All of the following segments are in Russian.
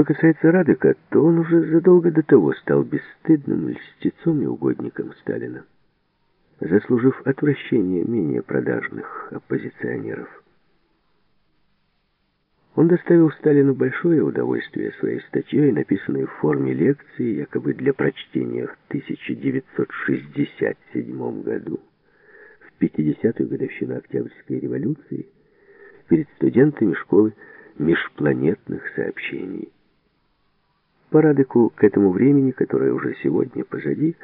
Что касается Радыка, то он уже задолго до того стал бесстыдным льстецом и угодником Сталина, заслужив отвращение менее продажных оппозиционеров. Он доставил Сталину большое удовольствие своей статьей, написанной в форме лекции, якобы для прочтения в 1967 году, в 50-ю годовщину Октябрьской революции, перед студентами школы межпланетных сообщений. По Радыку к этому времени, которое уже сегодня позади,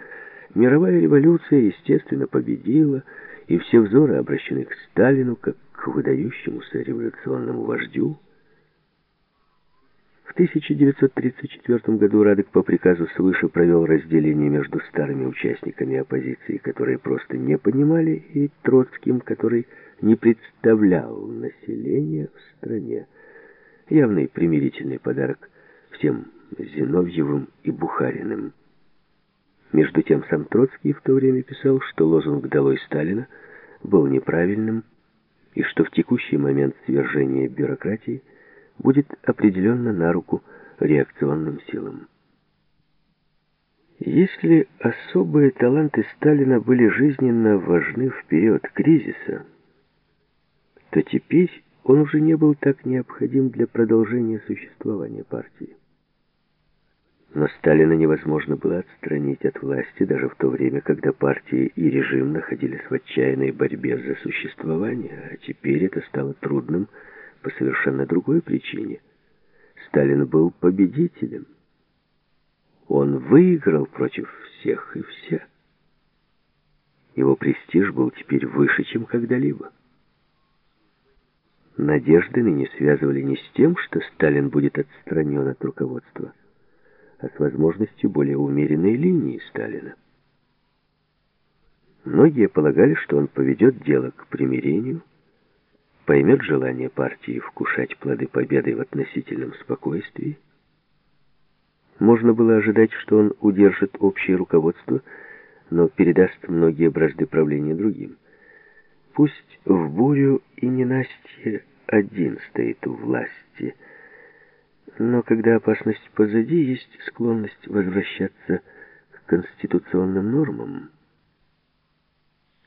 мировая революция, естественно, победила, и все взоры обращены к Сталину, как к выдающемуся революционному вождю, в 1934 году Радек по приказу свыше провел разделение между старыми участниками оппозиции, которые просто не понимали, и Троцким, который не представлял население в стране. Явный примирительный подарок всем Зиновьевым и Бухариным. Между тем сам Троцкий в то время писал, что лозунг «Долой Сталина» был неправильным, и что в текущий момент свержения бюрократии – будет определенно на руку реакционным силам. Если особые таланты Сталина были жизненно важны в период кризиса, то теперь он уже не был так необходим для продолжения существования партии. Но Сталина невозможно было отстранить от власти даже в то время, когда партия и режим находились в отчаянной борьбе за существование, а теперь это стало трудным по совершенно другой причине. Сталин был победителем. Он выиграл против всех и вся. Его престиж был теперь выше, чем когда-либо. Надежды ныне связывали не с тем, что Сталин будет отстранен от руководства, а с возможностью более умеренной линии Сталина. Многие полагали, что он поведет дело к примирению, поймет желание партии вкушать плоды победы в относительном спокойствии. Можно было ожидать, что он удержит общее руководство, но передаст многие бразды правления другим. Пусть в бурю и ненастье один стоит у власти, но когда опасность позади, есть склонность возвращаться к конституционным нормам.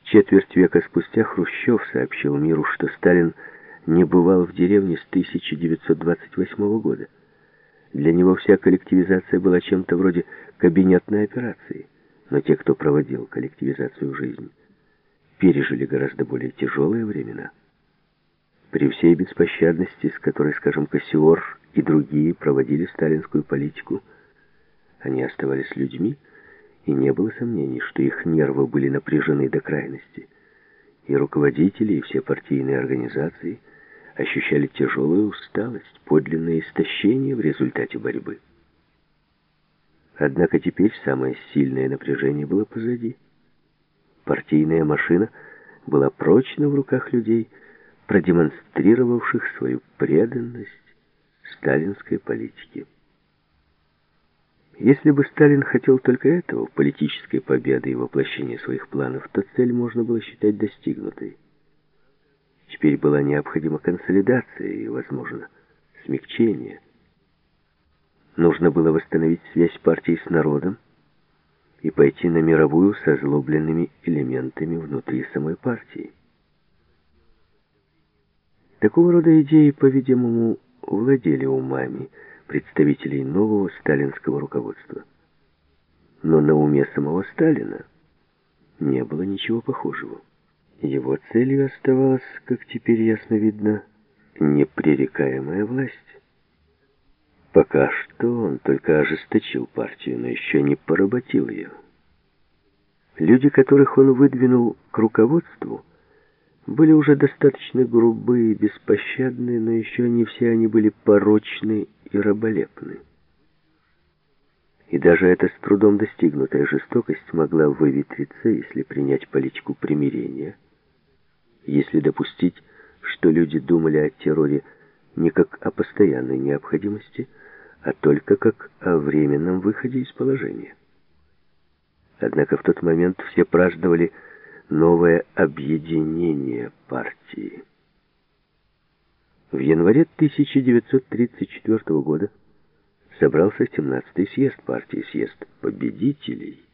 Четверть века спустя Хрущев сообщил миру, что Сталин не бывал в деревне с 1928 года. Для него вся коллективизация была чем-то вроде кабинетной операции, но те, кто проводил коллективизацию в жизнь, пережили гораздо более тяжелые времена. При всей беспощадности, с которой, скажем, Кассиор и другие проводили сталинскую политику, они оставались людьми, и не было сомнений, что их нервы были напряжены до крайности. И руководители, и все партийные организации ощущали тяжелую усталость, подлинное истощение в результате борьбы. Однако теперь самое сильное напряжение было позади. Партийная машина была прочно в руках людей, продемонстрировавших свою преданность сталинской политике. Если бы Сталин хотел только этого, политической победы и воплощения своих планов, то цель можно было считать достигнутой. Теперь была необходима консолидация и, возможно, смягчение. Нужно было восстановить связь партии с народом и пойти на мировую с озлобленными элементами внутри самой партии. Такого рода идеи, по-видимому, владели умами, представителей нового сталинского руководства. Но на уме самого Сталина не было ничего похожего. Его целью оставалась, как теперь ясно видно, непререкаемая власть. Пока что он только ожесточил партию, но еще не поработил ее. Люди, которых он выдвинул к руководству, были уже достаточно грубые и беспощадны, но еще не все они были порочны и раболепны. И даже эта с трудом достигнутая жестокость могла выветриться, если принять политику примирения, если допустить, что люди думали о терроре не как о постоянной необходимости, а только как о временном выходе из положения. Однако в тот момент все праздновали новое объединение партии. В январе 1934 года собрался 17-й съезд партии, съезд победителей.